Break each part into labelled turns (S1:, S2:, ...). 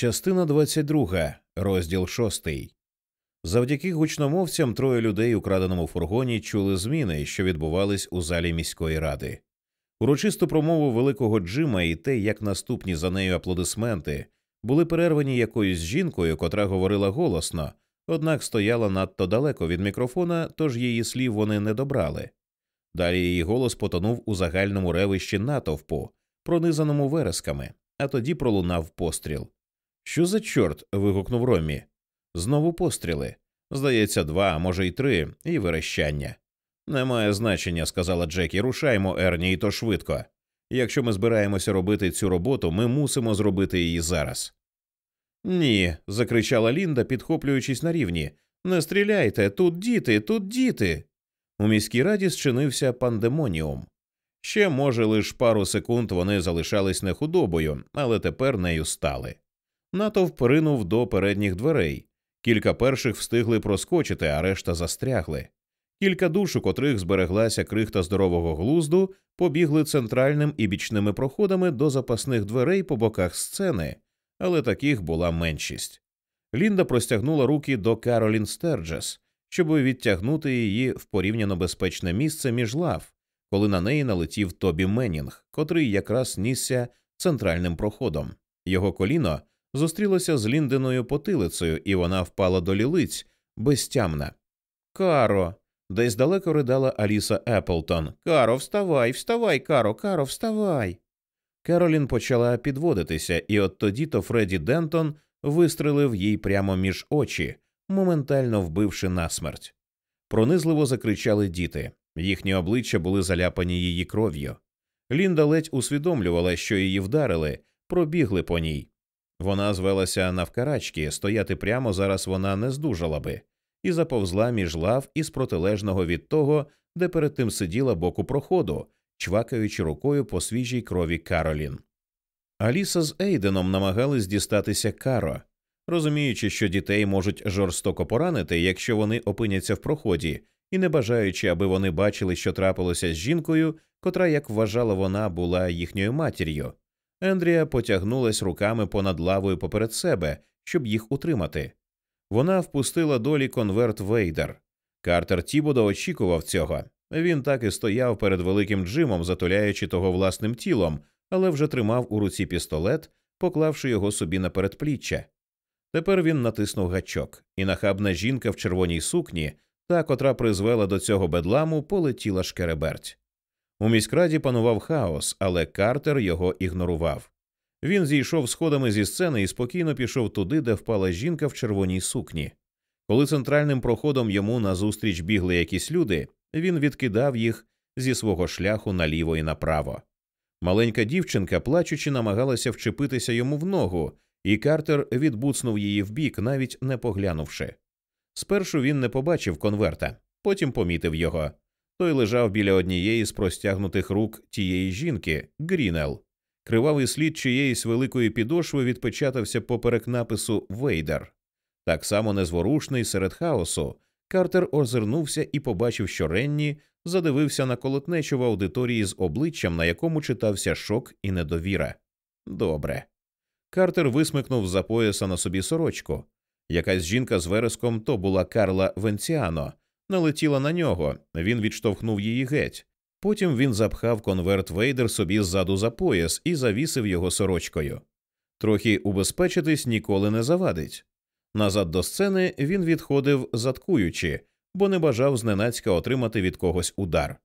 S1: Частина 22, розділ 6. Завдяки гучномовцям троє людей у краденому фургоні чули зміни, що відбувались у залі міської ради. Урочисту промову великого Джима і те, як наступні за нею аплодисменти були перервані якоюсь жінкою, котра говорила голосно, однак стояла надто далеко від мікрофона, тож її слів вони не добрали. Далі її голос потонув у загальному ревищі натовпу, пронизаному вересками, а тоді пролунав постріл. Що за чорт? вигукнув Ромі. Знову постріли. Здається, два, може, й три, і верещання. Немає значення, сказала Джекі. Рушаймо, Ерні, і то швидко. Якщо ми збираємося робити цю роботу, ми мусимо зробити її зараз. Ні, закричала Лінда, підхоплюючись на рівні. Не стріляйте, тут діти, тут діти. У міській раді зчинився пандемоніум. Ще, може, лише пару секунд вони залишались не худобою, але тепер нею стали. Натовп ринув до передніх дверей. Кілька перших встигли проскочити, а решта застрягли. Кілька душ, у котрих збереглася крихта здорового глузду, побігли центральним і бічними проходами до запасних дверей по боках сцени, але таких була меншість. Лінда простягнула руки до Каролін Стерджес, щоб відтягнути її в порівняно безпечне місце між лав, коли на неї налетів Тобі Меннінг, котрий якраз нісся центральним проходом. Його коліно зустрілося з Ліндиною потилицею, і вона впала до лілиць безтямна. Каро. Десь далеко ридала Аліса Еплтон. Каро, вставай, вставай, Каро, Каро, вставай. Каролін почала підводитися, і от тоді то Фредді Дентон вистрелив їй прямо між очі, моментально вбивши насмерть. Пронизливо закричали діти. Їхні обличчя були заляпані її кров'ю. Лінда ледь усвідомлювала, що її вдарили, пробігли по ній. Вона звелася навкарачки, стояти прямо зараз вона не здужала би, і заповзла між лав із протилежного від того, де перед тим сиділа боку проходу, чвакаючи рукою по свіжій крові Каролін. Аліса з Ейденом намагались дістатися каро, розуміючи, що дітей можуть жорстоко поранити, якщо вони опиняться в проході, і не бажаючи, аби вони бачили, що трапилося з жінкою, котра, як вважала вона, була їхньою матір'ю. Ендрія потягнулась руками понад лавою поперед себе, щоб їх утримати. Вона впустила долі конверт Вейдер. Картер Тібодо очікував цього. Він так і стояв перед великим Джимом, затуляючи того власним тілом, але вже тримав у руці пістолет, поклавши його собі на передпліччя. Тепер він натиснув гачок, і нахабна жінка в червоній сукні, та, котра призвела до цього бедламу, полетіла шкереберть. У міськраді панував хаос, але Картер його ігнорував. Він зійшов сходами зі сцени і спокійно пішов туди, де впала жінка в червоній сукні. Коли центральним проходом йому назустріч бігли якісь люди, він відкидав їх зі свого шляху наліво і направо. Маленька дівчинка, плачучи, намагалася вчепитися йому в ногу, і Картер відбуцнув її вбік, навіть не поглянувши. Спершу він не побачив конверта, потім помітив його. Той лежав біля однієї з простягнутих рук тієї жінки, Грінел. Кривавий слід чиєїсь великої підошви відпечатався поперек напису Вейдер. Так само незворушний серед хаосу. Картер озирнувся і побачив, що Ренні задивився на колотнечу в аудиторії з обличчям, на якому читався шок і недовіра. Добре. Картер висмикнув за пояса на собі сорочку. Якась жінка з вереском то була Карла Венціано, налетіла на нього, він відштовхнув її геть. Потім він запхав конверт Вейдер собі ззаду за пояс і завісив його сорочкою. Трохи убезпечитись ніколи не завадить. Назад до сцени він відходив, заткуючи, бо не бажав зненацька отримати від когось удар.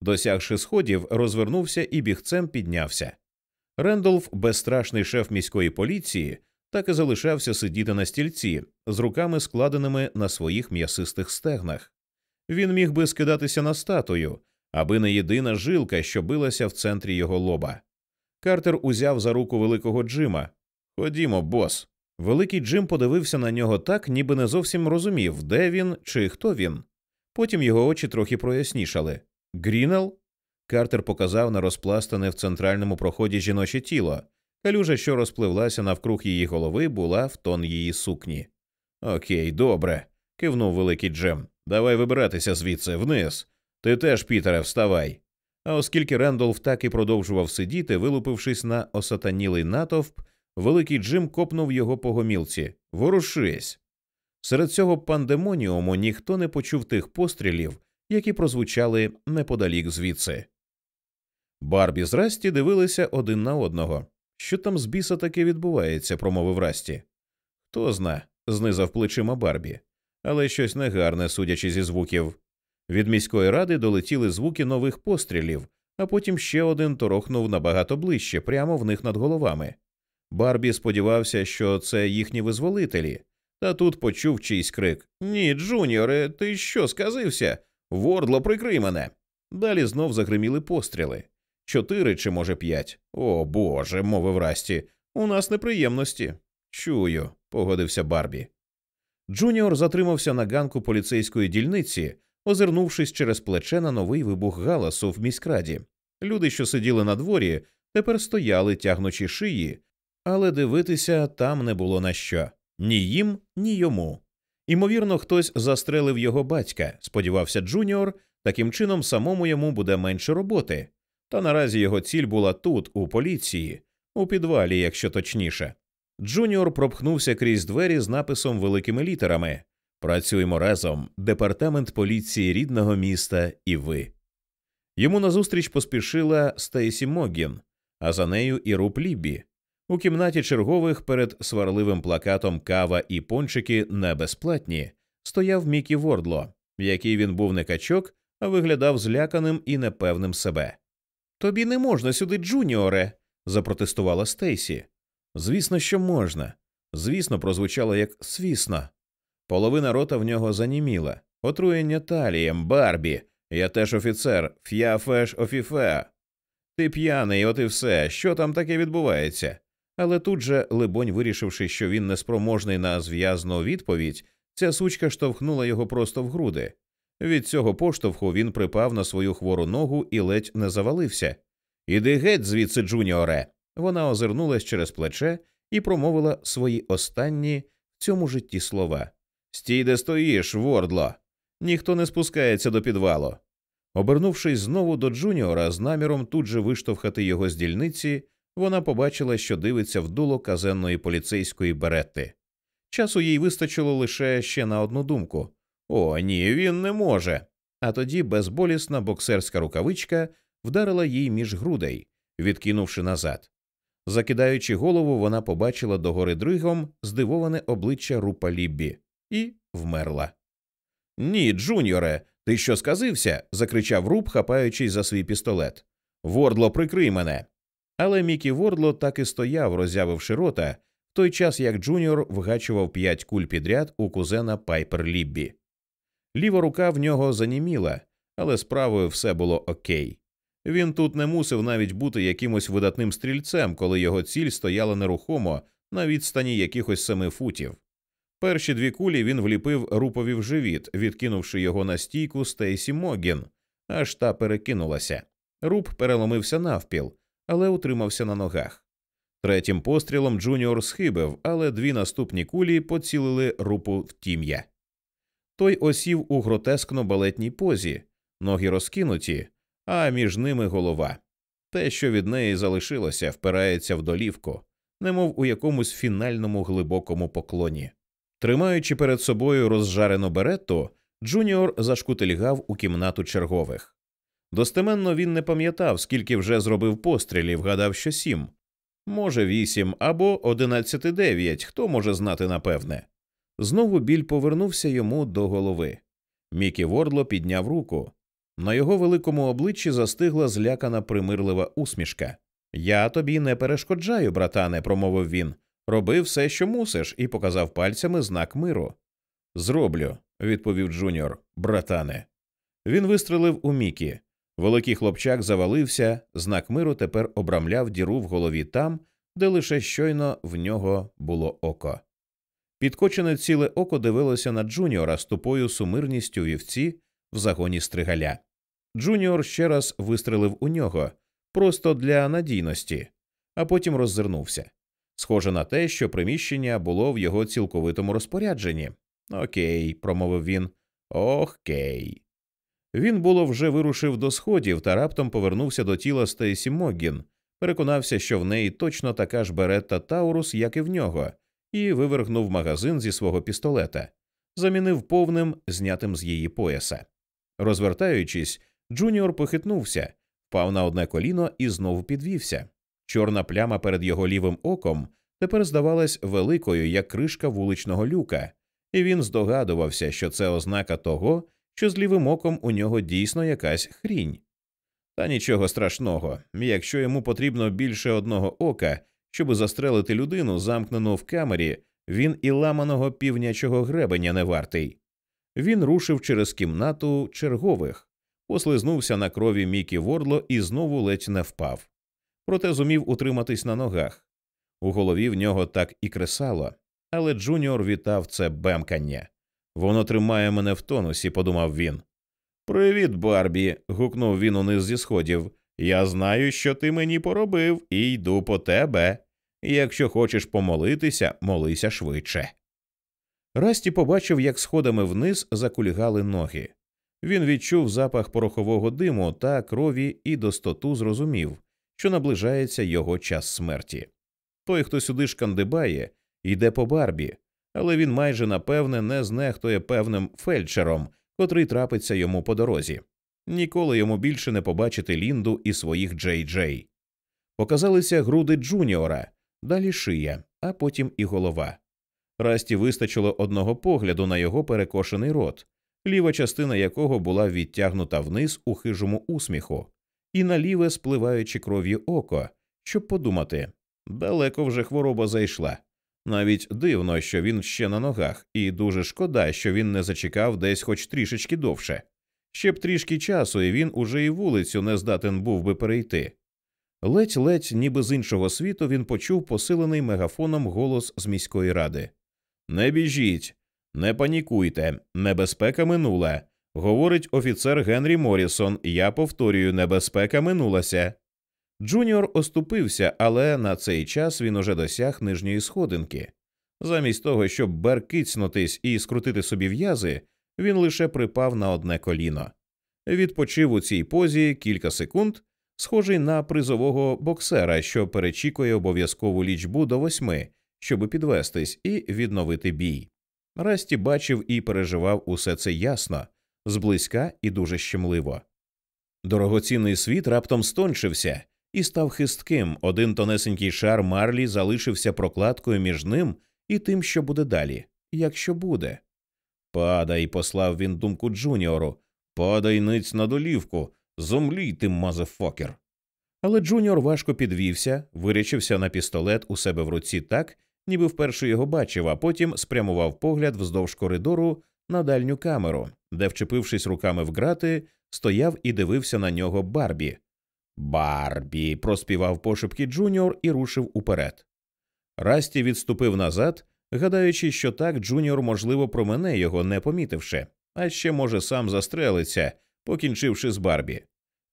S1: Досягши сходів, розвернувся і бігцем піднявся. Рендолф, безстрашний шеф міської поліції, так і залишався сидіти на стільці з руками складеними на своїх м'ясистих стегнах. Він міг би скидатися на статую, аби не єдина жилка, що билася в центрі його лоба. Картер узяв за руку великого Джима. Ходімо, бос. Великий Джим подивився на нього так, ніби не зовсім розумів, де він чи хто він. Потім його очі трохи прояснішали. Грінел? Картер показав на розпластане в центральному проході жіноче тіло. Калюжа, що розпливлася навкруг її голови, була в тон її сукні. Окей, добре, кивнув великий Джим. Давай вибиратися звідси вниз. Ти теж, Пітере, вставай. А оскільки Рендолф так і продовжував сидіти, вилупившись на осатанілий натовп, великий Джим копнув його по гомілці. Ворушись. Серед цього пандемоніуму ніхто не почув тих пострілів, які прозвучали неподалік звідси. Барбі з Расті дивилися один на одного. Що там з біса таке відбувається, промовив Расті. Хто зна, знизав плечима Барбі, але щось негарне, судячи зі звуків. Від міської ради долетіли звуки нових пострілів, а потім ще один торохнув набагато ближче, прямо в них над головами. Барбі сподівався, що це їхні визволителі, та тут почув чийсь крик Ні, Джуніоре, ти що сказився? Вордло, прикрий мене. Далі знов загриміли постріли. Чотири чи, може, п'ять. О Боже, мовив Расті, у нас неприємності. Чую, погодився Барбі. Джуніор затримався на ганку поліцейської дільниці, озирнувшись через плече на новий вибух галасу в міськраді. Люди, що сиділи на дворі, тепер стояли, тягнучи шиї, але дивитися там не було на що ні їм, ні йому. Імовірно, хтось застрелив його батька, сподівався Джуніор, таким чином самому йому буде менше роботи. Та наразі його ціль була тут, у поліції, у підвалі, якщо точніше. Джуніор пропхнувся крізь двері з написом великими літерами Працюємо разом, департамент поліції рідного міста і ви. Йому назустріч поспішила Стейсі Могін, а за нею і Руп Ліббі. У кімнаті чергових перед сварливим плакатом Кава і пончики не безплатні стояв Мікі Вордло, який він був не качок, а виглядав зляканим і непевним себе. Тобі не можна сюди, Джуніоре, запротестувала Стейсі. Звісно, що можна. Звісно, прозвучало як свісно. Половина рота в нього заніміла. Отруєння талієм, Барбі. Я теж офіцер, ф'яфеш офіфе. Ти п'яний, от і все. Що там таке відбувається? Але тут же, либонь, вирішивши, що він неспроможний на зв'язну відповідь, ця сучка штовхнула його просто в груди. Від цього поштовху він припав на свою хвору ногу і ледь не завалився. Іди геть звідси, Джуніоре. Вона озирнулась через плече і промовила свої останні в цьому житті слова. Стій, де стоїш, вордло. Ніхто не спускається до підвалу. Обернувшись знову до Джуніора з наміром тут же виштовхати його з дільниці, вона побачила, що дивиться в дуло казенної поліцейської беретти. Часу їй вистачило лише ще на одну думку о, ні, він не може. А тоді безболісна боксерська рукавичка вдарила їй між грудей, відкинувши назад. Закидаючи голову, вона побачила догори дригом здивоване обличчя Рупа Ліббі і вмерла. Ні, Джуніоре, ти що сказився? закричав Руп, хапаючись за свій пістолет. Вордло, прикрий мене. Але Мікі Вордло так і стояв, роззявивши рота, в той час як Джуніор вгачував п'ять куль підряд у кузена Пайпер Ліббі. Ліва рука в нього заніміла, але з правою все було окей. Він тут не мусив навіть бути якимось видатним стрільцем, коли його ціль стояла нерухомо на відстані якихось семи футів. Перші дві кулі він вліпив Рупові в живіт, відкинувши його на стійку Стейсі Могін, аж та перекинулася. Руп переломився навпіл, але утримався на ногах. Третім пострілом Джуніор схибив, але дві наступні кулі поцілили Рупу в тім'я. Той осів у гротескно балетній позі, ноги розкинуті, а між ними голова. Те, що від неї залишилося, впирається в долівку, немов у якомусь фінальному глибокому поклоні. Тримаючи перед собою розжарену беретту, Джуніор зашкутильгав у кімнату чергових. Достеменно він не пам'ятав, скільки вже зробив пострілів, гадав, що сім, може, вісім або одинадцятидев'ять, хто може знати напевне. Знову біль повернувся йому до голови. Мікі Вордло підняв руку. На його великому обличчі застигла злякана примирлива усмішка. Я тобі не перешкоджаю, братане, промовив він. Роби все, що мусиш, і показав пальцями знак миру. Зроблю, відповів Джуніор, братане. Він вистрелив у Мікі. Великий хлопчак завалився, знак миру тепер обрамляв діру в голові там, де лише щойно в нього було око. Підкочене ціле око дивилося на Джуніора з тупою сумирністю вівці в загоні стригаля. Джуніор ще раз вистрелив у нього просто для надійності, а потім роззирнувся. Схоже на те, що приміщення було в його цілковитому розпорядженні. Окей, промовив він. Окей. Він було вже вирушив до сходів та раптом повернувся до тіла Стейсі Могін, переконався, що в неї точно така ж беретта Таурус, як і в нього, і вивергнув магазин зі свого пістолета, замінив повним, знятим з її пояса. Розвертаючись, Джуніор похитнувся, впав на одне коліно і знову підвівся. Чорна пляма перед його лівим оком тепер здавалась великою, як кришка вуличного люка, і він здогадувався, що це ознака того, що з лівим оком у нього дійсно якась хрінь. Та нічого страшного, якщо йому потрібно більше одного ока, щоб застрелити людину, замкнену в камері, він і ламаного півнячого гребеня не вартий. Він рушив через кімнату чергових, послизнувся на крові Мікі Вордло і знову ледь не впав. Проте зумів утриматись на ногах. У голові в нього так і кресало, але Джуніор вітав це бемкання. Воно тримає мене в тонусі, подумав він. Привіт, Барбі. гукнув він униз зі сходів. Я знаю, що ти мені поробив, і йду по тебе. Якщо хочеш помолитися, молися швидше. Расті побачив, як сходами вниз закульгали ноги. Він відчув запах порохового диму та крові і достоту зрозумів, що наближається його час смерті. Той, хто сюди шкандибає, йде по барбі, але він майже напевне не знехтує певним фельдшером, котрий трапиться йому по дорозі. Ніколи йому більше не побачити Лінду і своїх Джей Джей. Показалися груди Джуніора, далі шия, а потім і голова. Расті вистачило одного погляду на його перекошений рот, ліва частина якого була відтягнута вниз у хижому усміху, і на ліве спливаючи кров'ю око, щоб подумати далеко вже хвороба зайшла. Навіть дивно, що він ще на ногах, і дуже шкода, що він не зачекав десь хоч трішечки довше. Ще б трішки часу, і він уже і вулицю не здатен був би перейти. Ледь-ледь, ніби з іншого світу, він почув посилений мегафоном голос з міської ради Не біжіть, не панікуйте, небезпека минула. Говорить офіцер Генрі Морісон. Я повторюю, небезпека минулася. Джуніор оступився, але на цей час він уже досяг нижньої сходинки. Замість того, щоб беркицнутись і скрутити собі в'язи, він лише припав на одне коліно. Відпочив у цій позі кілька секунд, схожий на призового боксера, що перечікує обов'язкову лічбу до восьми, щоб підвестись і відновити бій. Расті бачив і переживав усе це ясно, зблизька і дуже щемливо. Дорогоцінний світ раптом стончився і став хистким. Один тонесенький шар Марлі залишився прокладкою між ним і тим, що буде далі, якщо буде. Падай, послав він думку Джуніору. Падай ниць на долівку, зомлій ти, motherfucker. Але Джуніор важко підвівся, вирячився на пістолет у себе в руці так, ніби вперше його бачив, а потім спрямував погляд вздовж коридору на дальню камеру, де, вчепившись руками в грати, стояв і дивився на нього Барбі. Барбі. проспівав пошепки Джуніор і рушив уперед. Расті відступив назад, гадаючи, що так Джуніор, можливо, промине його, не помітивши, а ще може сам застрелиться, покінчивши з Барбі.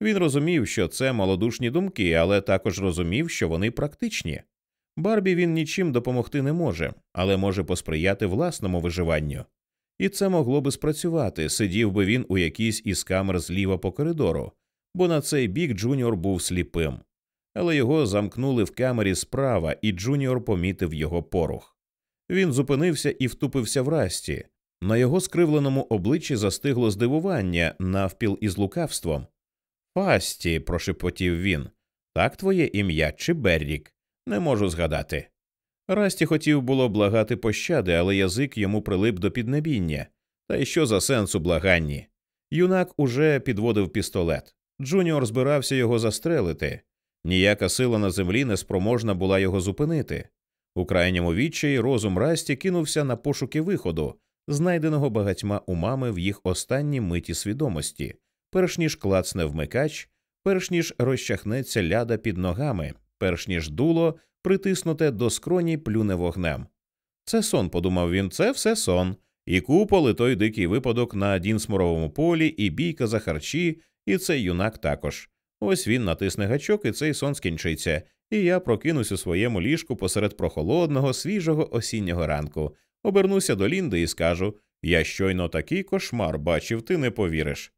S1: Він розумів, що це малодушні думки, але також розумів, що вони практичні. Барбі він нічим допомогти не може, але може посприяти власному виживанню. І це могло би спрацювати, сидів би він у якійсь із камер зліва по коридору, бо на цей бік Джуніор був сліпим. Але його замкнули в камері справа, і Джуніор помітив його порух. Він зупинився і втупився в Расті. На його скривленому обличчі застигло здивування навпіл із лукавством. Фасті, прошепотів він. Так твоє ім'я чи Беррік? Не можу згадати. Расті хотів було благати пощади, але язик йому прилип до піднебіння. Та й що за сенс у благанні? Юнак уже підводив пістолет. Джуніор збирався його застрелити. Ніяка сила на землі не спроможна була його зупинити. У крайньому відчаї розум Расті кинувся на пошуки виходу, знайденого багатьма умами в їх останні миті свідомості, перш ніж клацне вмикач, перш ніж розчахнеться ляда під ногами, перш ніж дуло, притиснуте до скроні, плюне вогнем. Це сон, подумав він, це все сон. І Купол, і той дикий випадок на Дінсморовому полі, і бійка за харчі, і цей юнак також. Ось він натисне гачок, і цей сон скінчиться, і я прокинусь у своєму ліжку посеред прохолодного, свіжого осіннього ранку, обернуся до Лінди і скажу Я щойно такий кошмар бачив, ти не повіриш.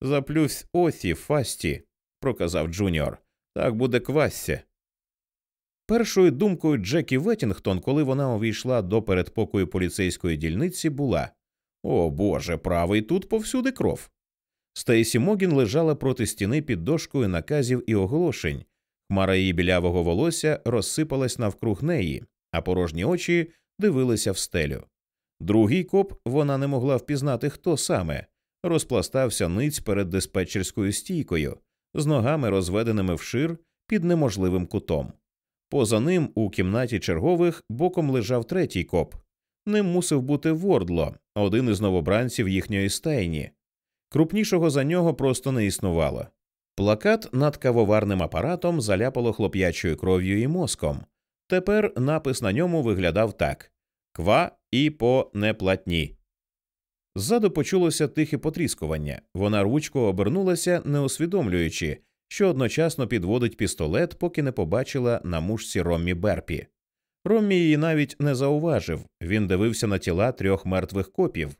S1: Заплющ осі, фасті, проказав Джуніор. Так буде квасся. Першою думкою Джекі Веттінгтон, коли вона увійшла до передпокою поліцейської дільниці, була О Боже, кров тут повсюди кров. Стейсі Могін лежала проти стіни під дошкою наказів і оголошень. Хмара її білявого волосся розсипалась навкруг неї, а порожні очі дивилися в стелю. Другий коп вона не могла впізнати, хто саме, розпластався ниць перед диспетчерською стійкою, з ногами розведеними вшир під неможливим кутом. Поза ним у кімнаті чергових боком лежав третій коп. Ним мусив бути Вордло, один із новобранців їхньої стайні. Крупнішого за нього просто не існувало. Плакат над кавоварним апаратом заляпало хлоп'ячою кров'ю і мозком. Тепер напис на ньому виглядав так Ква і по неплатні. Ззаду почулося тихе потріскування. Вона ручко обернулася, не усвідомлюючи, що одночасно підводить пістолет, поки не побачила на мушці Роммі Берпі. Роммі її навіть не зауважив він дивився на тіла трьох мертвих копів.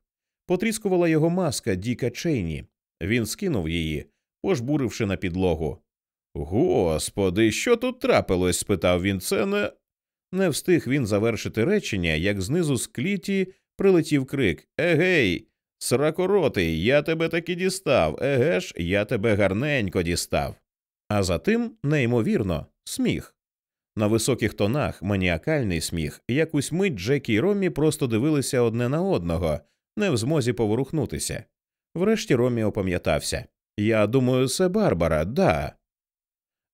S1: Потріскувала його маска Діка Чейні. Він скинув її, пожбуривши на підлогу. Господи, що тут трапилось? спитав він. Це не. Не встиг він завершити речення, як знизу з кліті прилетів крик Егей, сракоротий, я тебе таки дістав, еге ж, я тебе гарненько дістав. А за тим, неймовірно, сміх. На високих тонах маніакальний сміх, якусь мить Джекі і Ромі просто дивилися одне на одного, не в змозі поворухнутися. Врешті Ромі опам'ятався Я думаю, це Барбара, да.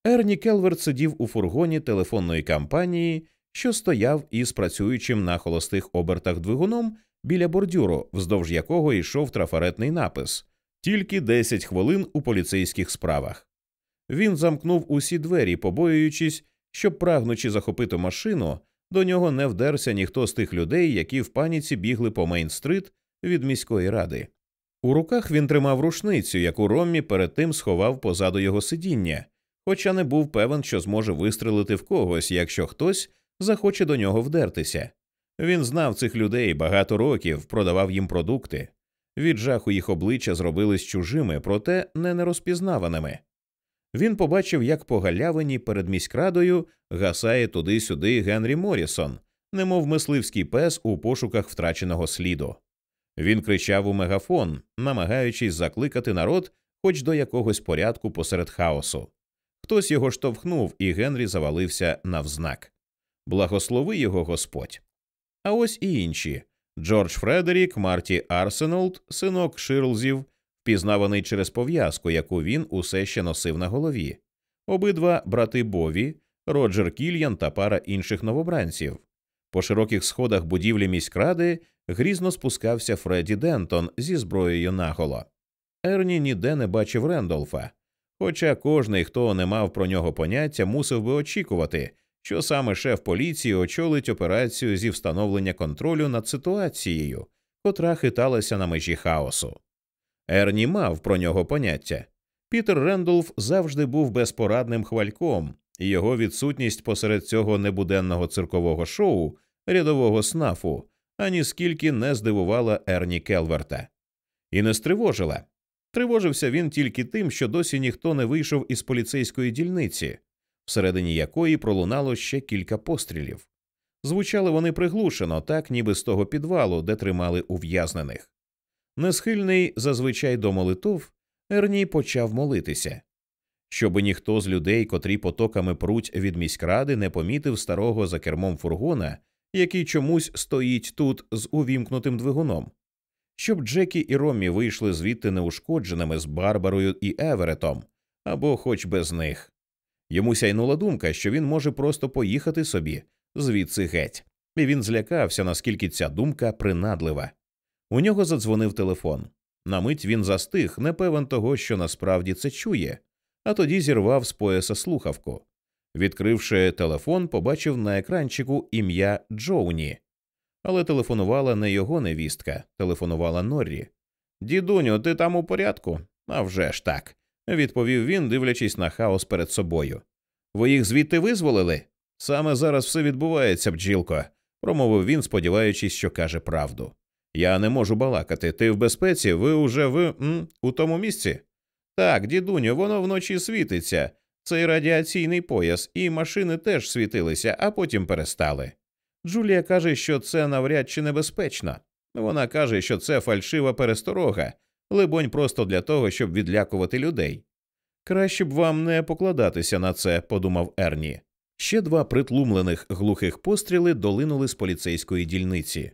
S1: Ерні Келверт сидів у фургоні телефонної кампанії, що стояв із працюючим на холостих обертах двигуном біля бордюру, вздовж якого йшов трафаретний напис тільки 10 хвилин у поліцейських справах. Він замкнув усі двері, побоюючись, щоб, прагнучи захопити машину, до нього не вдерся ніхто з тих людей, які в паніці бігли по Мейн-стрит від міської ради. У руках він тримав рушницю, яку Роммі перед тим сховав позаду його сидіння, хоча не був певен, що зможе вистрелити в когось, якщо хтось захоче до нього вдертися. Він знав цих людей багато років, продавав їм продукти. Від жаху їх обличчя зробились чужими, проте не нерозпізнаваними. Він побачив, як по галявині перед міськрадою гасає туди-сюди Генрі Морісон, немов мисливський пес у пошуках втраченого сліду. Він кричав у мегафон, намагаючись закликати народ хоч до якогось порядку посеред хаосу. Хтось його штовхнув, і Генрі завалився навзнак. Благослови його Господь. А ось і інші Джордж Фредерік, Марті Арсенолд, синок Ширлзів, впізнаваний через пов'язку, яку він усе ще носив на голові, обидва брати Бові, Роджер Кільян та пара інших новобранців. По широких сходах будівлі міськради грізно спускався Фредді Дентон зі зброєю наголо. Ерні ніде не бачив Рендолфа, хоча кожний, хто не мав про нього поняття, мусив би очікувати, що саме шеф поліції очолить операцію зі встановлення контролю над ситуацією, котра хиталася на межі хаосу. Ерні мав про нього поняття. Пітер Рендолф завжди був безпорадним хвальком, і його відсутність посеред цього небуденного циркового шоу, рядового снафу, ані скільки не здивувала Ерні Келверта. І не стривожила. Тривожився він тільки тим, що досі ніхто не вийшов із поліцейської дільниці, всередині якої пролунало ще кілька пострілів. Звучали вони приглушено, так ніби з того підвалу, де тримали ув'язнених. Несхильний зазвичай до молитов, Ерній почав молитися, щоби ніхто з людей, котрі потоками пруть від міськради, не помітив старого за кермом фургона, який чомусь стоїть тут з увімкнутим двигуном, щоб Джекі і Роммі вийшли звідти неушкодженими з Барбарою і Еверетом, або хоч без них. Йому сяйнула думка, що він може просто поїхати собі звідси геть, і він злякався, наскільки ця думка принадлива. У нього задзвонив телефон. На мить він застиг, не певен того, що насправді це чує, а тоді зірвав з пояса слухавку. Відкривши телефон, побачив на екранчику ім'я Джоуні. Але телефонувала не його невістка, телефонувала Норрі. Дідуню, ти там у порядку? «А вже ж так, відповів він, дивлячись на хаос перед собою. Ви їх звідти визволили? Саме зараз все відбувається, бджілко, промовив він, сподіваючись, що каже правду. Я не можу балакати. Ти в безпеці, ви уже в м, у тому місці? Так, дідуню, воно вночі світиться. Цей радіаційний пояс, і машини теж світилися, а потім перестали. Джулія каже, що це навряд чи небезпечно. Вона каже, що це фальшива пересторога, либонь, просто для того, щоб відлякувати людей. Краще б вам не покладатися на це, подумав Ерні. Ще два притлумлених глухих постріли долинули з поліцейської дільниці.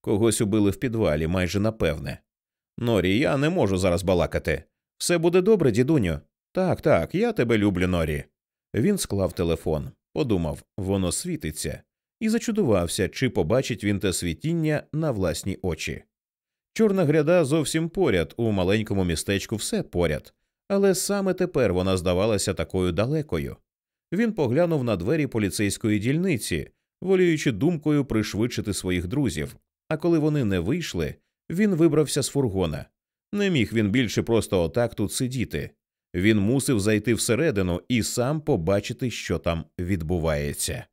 S1: Когось убили в підвалі, майже напевне. Норі, я не можу зараз балакати. Все буде добре, дідуню. Так, так, я тебе люблю, Норі. Він склав телефон, подумав, воно світиться, і зачудувався, чи побачить він те світіння на власні очі. Чорна гряда зовсім поряд, у маленькому містечку все поряд, але саме тепер вона здавалася такою далекою. Він поглянув на двері поліцейської дільниці, воліючи думкою пришвидшити своїх друзів. А коли вони не вийшли, він вибрався з фургона. Не міг він більше просто отак тут сидіти. Він мусив зайти всередину і сам побачити, що там відбувається.